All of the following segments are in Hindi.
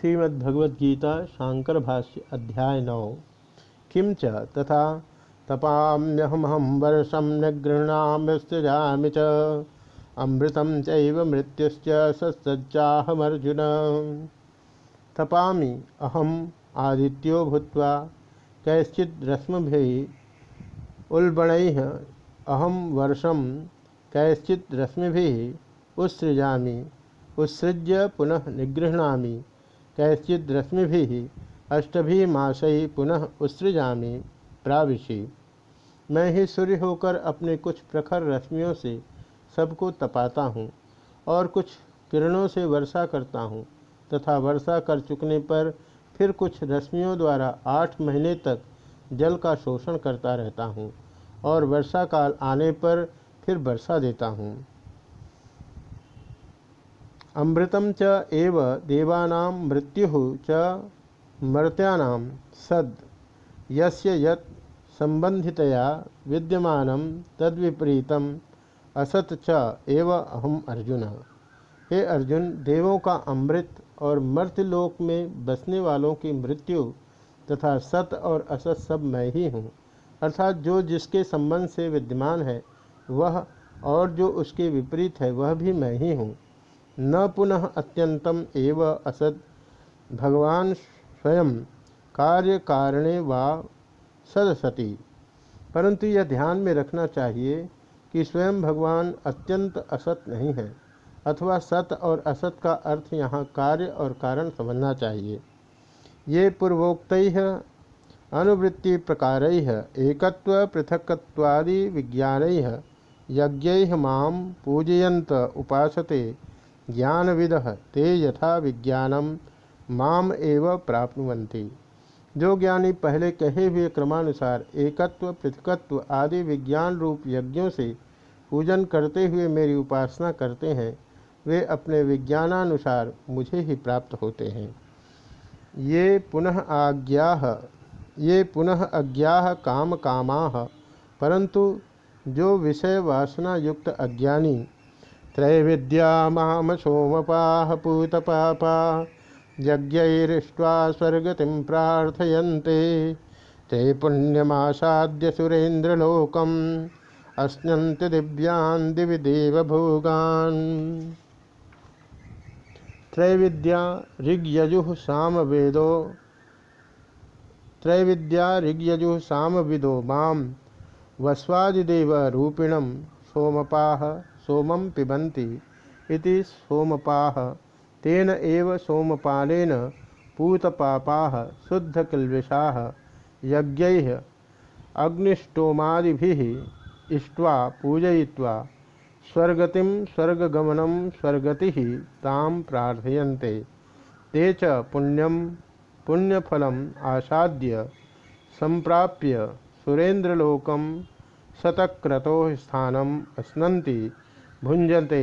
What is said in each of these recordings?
श्रीमद्भगवद्गीता शांकर भाष्य अध्याय नौ। किं च तथा तपाम्यहमहं वर्षं निगृह्णाम्यस्त्यजामि च। अमृतं चैव मृत्युश्च सत्सज्जाहमर्जुन। तपामि अहम आदित्यो भूत्वा कैश्चिद्रश्मिभिः उल्बणैः अहं वर्षं कैश्चिद्रश्मिभिः उत्सृजामि, उत्सृज्य पुनः निगृह्णामि। कैश्चिद्रश्मिभिः अष्टभी मासई पुनः उत्सृजामि, प्राविशी। मैं ही सूर्य होकर अपने कुछ प्रखर रश्मियों से सबको तपाता हूँ और कुछ किरणों से वर्षा करता हूँ तथा वर्षा कर चुकने पर फिर कुछ रश्मियों द्वारा आठ महीने तक जल का शोषण करता रहता हूँ और वर्षा काल आने पर फिर वर्षा देता हूँ। अमृतम च एव मृत्यु च मर्त्यानां सद। यस्य यत् संबंधितया विद्यमानं तद्विपरीतम, असत च एव अहम अर्जुन। हे अर्जुन, देवों का अमृत और मर्त्यलोक में बसने वालों की मृत्यु तथा सत और असत सब मैं ही हूँ। अर्थात जो जिसके संबंध से विद्यमान है, वह और जो उसके विपरीत है, वह भी मैं ही हूँ। न पुनः अत्यंतम एव असत भगवान स्वयं कार्य कारणे वा सदसती। परंतु यह ध्यान में रखना चाहिए कि स्वयं भगवान अत्यंत असत नहीं है, अथवा सत और असत का अर्थ यहाँ कार्य और कारण समझना चाहिए। ये पूर्वोक्त, अनुवृत्ति प्रकार, एकत्व पृथकत्वादि विज्ञान यज्ञ माम पूजयंत उपासते। ज्ञान विद ते यथा विज्ञानम माम एव प्राप्नुवन्ति। जो ज्ञानी पहले कहे हुए क्रमानुसार एकत्व, पृथकत्व आदि विज्ञान रूप यज्ञों से पूजन करते हुए मेरी उपासना करते हैं, वे अपने विज्ञानानुसार मुझे ही प्राप्त होते हैं। ये पुनः आज्ञा, ये पुनः अज्ञा काम कामा, परंतु जो विषय वासना युक्त अज्ञानी त्रैविद्या माम सोमपाह पूतपापा यज्ञैरिष्ट्वा स्वर्गतिं प्रार्थयन्ते। ते पुण्यमासाद्य सुरेन्द्रलोकम् अश्नन्ति दिव्यान् दिवि देवभोगान्। त्रैविद्या ऋग्यजु साम वेदो त्रैविद्या ऋग्यजु साम विदो माम वस्वादिदेव रूपिणम सोमपाह सोमं पिबन्ति इति सोमपाह तेन एव सोमपालेन पूतपापाः शुद्धकिल्विषाः यज्ञैः, अग्निष्टोमादिभिः इष्ट्वा पूजयित्वा स्वर्गतिम स्वर्गगमनम स्वर्गति ताम प्रार्थयन्ते। ते च पुण्यम पुण्यफलम आसाद्य संप्राप्य सुरेन्द्रलोकम शतक्रतो स्थानम अस्नन्ति। भुंजते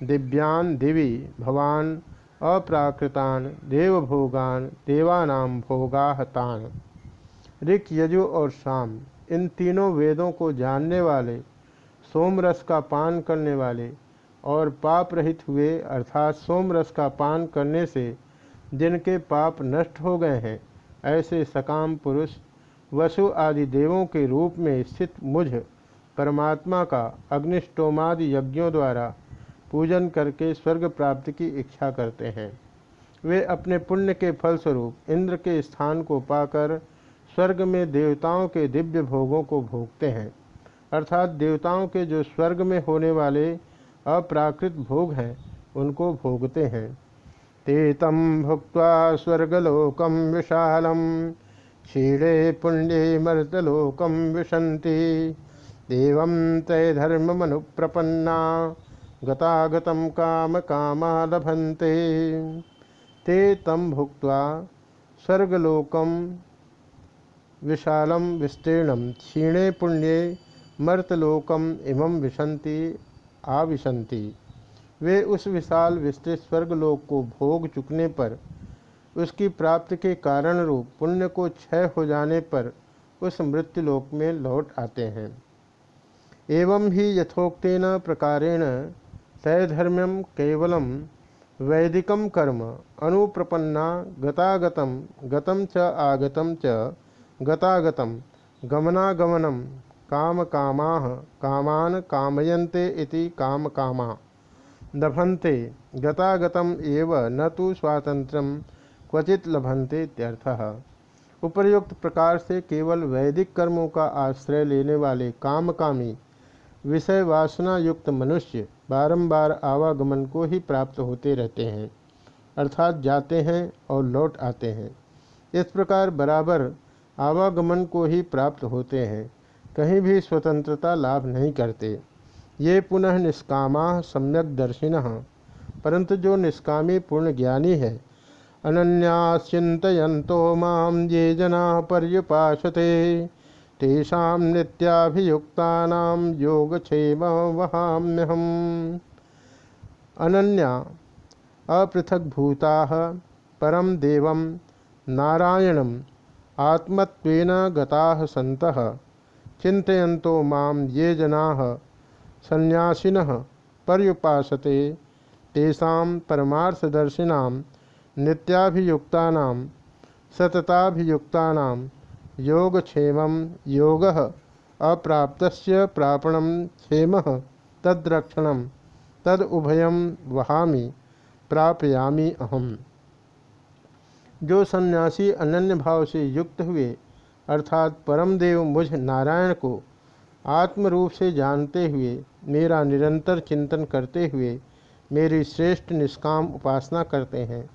दिव्यान दिवि भवान अप्राकृतान देवभोगान देवानाम भोगाहतान। ऋक, यजु और शाम इन तीनों वेदों को जानने वाले, सोमरस का पान करने वाले और पाप रहित हुए, अर्थात सोमरस का पान करने से जिनके पाप नष्ट हो गए हैं, ऐसे सकाम पुरुष, वसु आदि देवों के रूप में स्थित मुझ परमात्मा का अग्निष्टोमादि यज्ञों द्वारा पूजन करके स्वर्ग प्राप्ति की इच्छा करते हैं। वे अपने पुण्य के फलस्वरूप इंद्र के स्थान को पाकर स्वर्ग में देवताओं के दिव्य भोगों को भोगते हैं। अर्थात देवताओं के जो स्वर्ग में होने वाले अप्राकृत भोग हैं, उनको भोगते हैं। ते तम भुक्त स्वर्गलोकम विशालम क्षीणे पुण्य मर्तलोकम विशंति देव तय प्रपन्ना गतागत काम कामा लभंते ते तम भुक्त स्वर्गलोकम विशालम विस्तीर्ण, क्षीणे पुण्य मर्तलोकम इमं विशंति आविशंति वे उस विशाल विस्तृत स्वर्गलोक को भोग चुकने पर, उसकी प्राप्ति के कारण रूप पुण्य को क्षय हो जाने पर उस मृत्युलोक में लौट आते हैं। एवं ही यथोक्न प्रकारेण तैधर्म्यम केवलम वैदिकम कर्म अनुप्रपन्ना गतागतम गतम च आगतम च गतागतम काम कामा कामान कामयन्ते इति काम कामा लभन्ते न तो स्वातंत्र लभन्ते इत्यर्थः। उपर्युक्त प्रकार से केवल वैदिक कर्मों का आश्रय लेने वाले कामकामी विषय वासना युक्त मनुष्य बारंबार आवागमन को ही प्राप्त होते रहते हैं, अर्थात जाते हैं और लौट आते हैं। इस प्रकार बराबर आवागमन को ही प्राप्त होते हैं, कहीं भी स्वतंत्रता लाभ नहीं करते। ये पुनः निष्कामा सम्यक दर्शिन, परंतु जो निष्कामी पूर्ण ज्ञानी है अनन्याश्चितयन्तो माम ये जना पर्युपाशते तेषां नित्याभियुक्तानां योगक्षेम वहाम्यहम् अनन्या, अपृथग्भूताः परम देवं, नारायणम्, आत्मत्वेन गताः सन्तः, चिन्तयन्तो माँ ये जनाः सन्यासिनः पर्युपासते, तेषां परमार्थदर्शिनां नित्याभियुक्ता सतताभियुक्ता योगक्षेम योग अप्राप्त प्रापण क्षेम, तद्रक्षण तद उभयम वहामी, प्रापयामी अहम। जो सन्यासी अनन्य भाव से युक्त हुए, अर्थात परम देव मुझ नारायण को आत्मरूप से जानते हुए, मेरा निरंतर चिंतन करते हुए, मेरी श्रेष्ठ निष्काम उपासना करते हैं,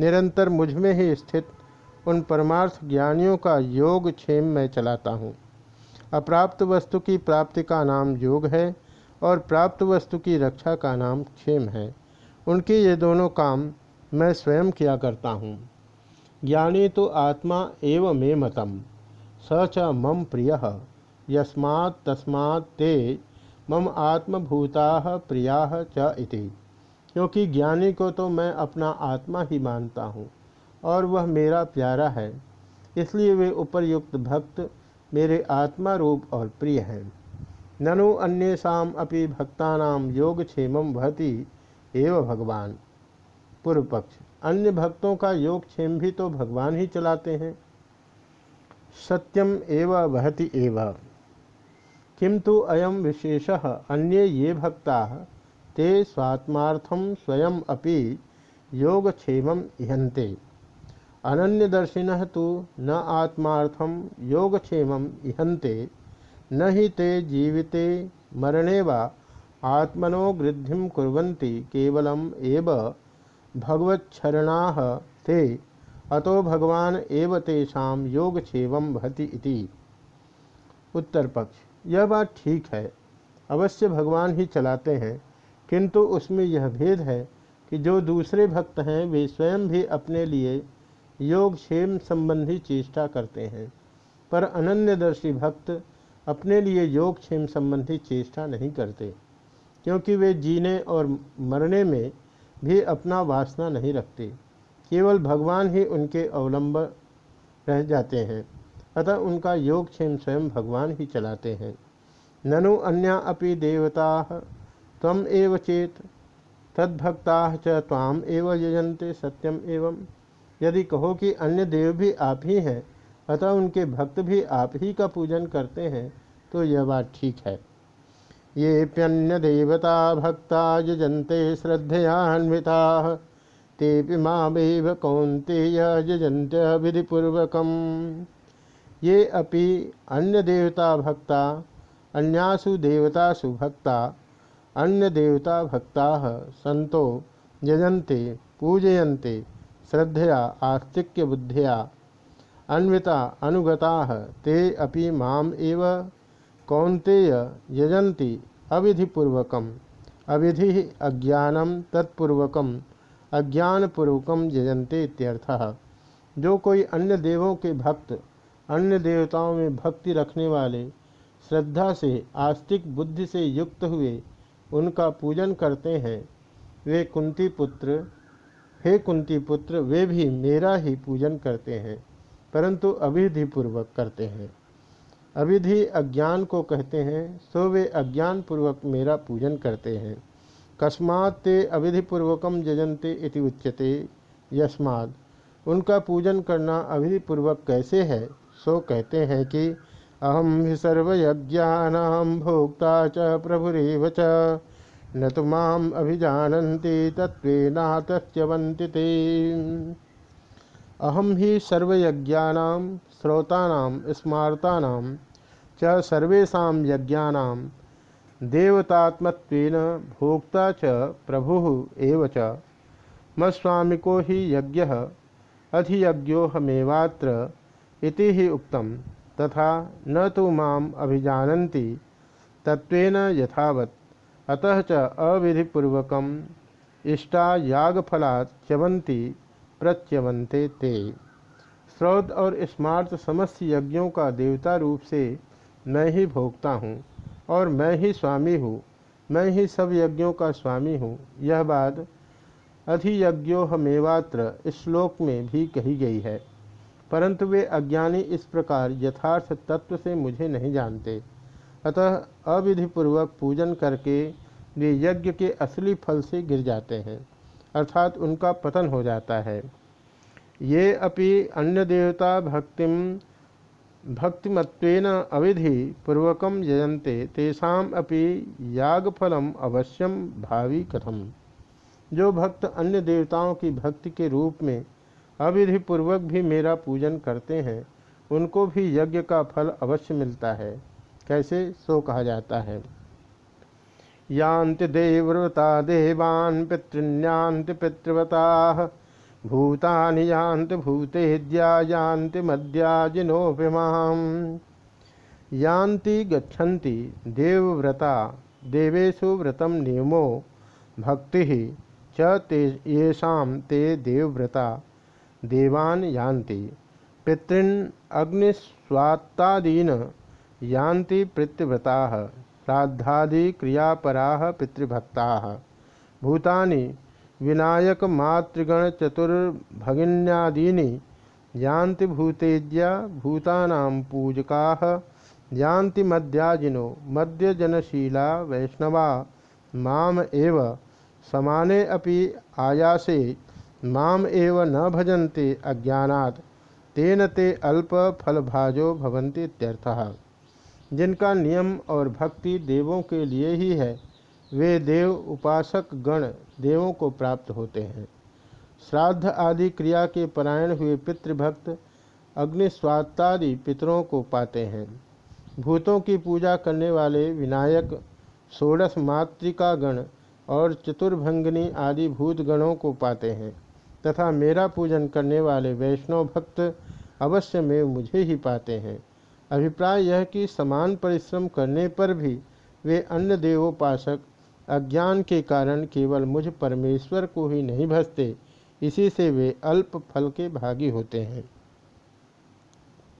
निरंतर मुझमें ही स्थित उन परमार्थ ज्ञानियों का योग क्षेम मैं चलाता हूँ। अप्राप्त वस्तु की प्राप्ति का नाम योग है और प्राप्त वस्तु की रक्षा का नाम क्षेम है। उनके ये दोनों काम मैं स्वयं किया करता हूँ। ज्ञानी तो आत्मा एव मे मतम। स च मम प्रिय। यस्मात् तस्मात् ते मम आत्मभूता प्रिया च इति। क्योंकि ज्ञानी को तो मैं अपना आत्मा ही मानता हूँ। और वह मेरा प्यारा है। इसलिए वे उपरयुक्त भक्त मेरे आत्मा रूप और प्रिय हैं। ननु अन्येषाम अपि भक्तानाम योगक्षेम भवती एवं भगवान। पूर्व पक्ष अन्य भक्तों का योगक्षेम भी तो भगवान ही चलाते हैं। सत्यम एव वहति एव। किंतु अयम विशेष, अन्य ये भक्ता, ते स्वात्मार्थम स्वयं अपि योगक्षेम इहंते अनन्यदर्शिन तो न आत्मार्थम योगक्षेम इहंते न ही ते जीविते मरणे वा आत्मनो वृद्धि कुर्वन्ति केवलम एव भगवच्छरणा ते, अतो भगवान एव तेषां योगक्षेम भति इति। उत्तर पक्ष यह बात ठीक है, अवश्य भगवान ही चलाते हैं, किंतु उसमें यह भेद है कि जो दूसरे भक्त हैं, वे स्वयं भी अपने लिए योग क्षेम संबंधी चेष्टा करते हैं। पर अनन्यदर्शी भक्त अपने लिए योग क्षेम संबंधी चेष्टा नहीं करते, क्योंकि वे जीने और मरने में भी अपना वासना नहीं रखते। केवल भगवान ही उनके अवलंब रह जाते हैं, अतः उनका योगक्षेम स्वयं भगवान ही चलाते हैं। ननु अन्य अपि देवता तम एव चेत, तद्भक्ता च एव यजंते सत्यम एवं यदि कहो कि अन्य देव भी आप ही हैं, अतः उनके भक्त भी आप ही का पूजन करते हैं तो यह बात ठीक है। ये प्यन्य देवता भक्ता यजंते श्रद्धयान्विता ते मामेव कौंते यजंत विधिपूर्वकम। ये अपि अन्य देवता भक्ता, अन्यासु देवतासु भक्ता अन्य देवता भक्ता सन्तो यजन्ते, पूजयन्ते। श्रद्धया आस्तिक्य बुद्धिया अन्विता, अनुगता, ते अपि माम एव कौन्तेय यजन्ति अविधिपूर्वकम। अविधि अज्ञानम तत्पूर्वक अज्ञानपूर्वक यजन्ते इत्यर्थः। जो कोई अन्य देवों के भक्त, अन्य देवताओं में भक्ति रखने वाले, श्रद्धा से, आस्तिक बुद्धि से युक्त हुए, उनका पूजन करते हैं, वे कुंती पुत्र हे कुंती पुत्र वे भी मेरा ही पूजन करते हैं, परंतु अविधि पूर्वक करते हैं। अविधि अज्ञान को कहते हैं, सो वे अज्ञान पूर्वक मेरा पूजन करते हैं। कस्मात् ते अविधिपूर्वक जजंते इति उच्यते यस्मात् उनका पूजन करना अविधिपूर्वक कैसे है? सो कहते हैं कि अहम सर्वयज्ञानाम भोक्ता च प्रभुरेव च। न तो माम अभिजानन्ति तत्वेनातच्यवन्ति ते अहम ही सर्वयज्ञानाम श्रोतानाम स्मार्तानाम च सर्वेशा यज्ञानां, देवतात्मत्वेन भोक्ता च प्रभु एव मस्वामिको हि यज्ञ अधियज्ञो हमेवात्र ही उक्तम तथा न तो माम तत्वेन यथावत्। अतः च अविधिपूर्वक इष्टा यागफला च्यवंती प्रच्यवंते ते। श्रौद और स्मार्त समस्त यज्ञों का देवता रूप से मैं ही भोगता हूँ और मैं ही स्वामी हूँ, मैं ही सब यज्ञों का स्वामी हूँ। यह बात अधियज्ञो हमेवात्र श्लोक में भी कही गई है। परंतु वे अज्ञानी इस प्रकार यथार्थ तत्व से मुझे नहीं जानते। अतः अविधिपूर्वक पूजन करके वे यज्ञ के असली फल से गिर जाते हैं, अर्थात उनका पतन हो जाता है। ये अपि अन्य देवता भक्तिम भक्तिमत्वेन अविधि पूर्वक यजन्ते तेषाम अपि यागफलम अवश्यम भावी कथम। जो भक्त अन्य देवताओं की भक्ति के रूप में अविधि पूर्वक भी मेरा पूजन करते हैं, उनको भी यज्ञ का फल अवश्य मिलता है। कैसे सो कहा जाता है? यान्ति देवव्रता देवान् पितृन्यांति पितृवता, भूतानि यान्ति भूतेद्या, यान्ति मद्याजिनोभिमाम्। यान्ति गच्छन्ति देवव्रता देवेशु व्रतं नियमो, भक्ति च ते येषां ते देवव्रता, देवान् यान्ति। पितॄन् अग्निस्वात्तादीन यान्ति पितृव्रताः, श्राद्धादि क्रियापराः पितृभक्ताः। भूतानि विनायक मातृगण चतुर्भगिन्यादीनि यान्ति भूतेज्या भूतानां पूजका यान्ति मद्याजिनो मद्यजनशीला वैष्णवा, माम एव, समाने अपि आयासे, माम एव न भजन्ते अज्ञानात्, तेन ते अल्प फलभाजो भवन्ति इत्यर्थः। जिनका नियम और भक्ति देवों के लिए ही है, वे देव उपासक गण देवों को प्राप्त होते हैं। श्राद्ध आदि क्रिया के परायण हुए पितृभक्त अग्निस्वात्तादि पितरों को पाते हैं। भूतों की पूजा करने वाले विनायक, षोड़श मातृका गण और चतुर्भंगनी आदि भूत गणों को पाते हैं तथा मेरा पूजन करने वाले वैष्णव भक्त अवश्य में मुझे ही पाते हैं। अभिप्राय यह कि समान परिश्रम करने पर भी वे अन्य देवोपासक अज्ञान के कारण केवल मुझ परमेश्वर को ही नहीं भजते, इसी से वे अल्प फल के भागी होते हैं।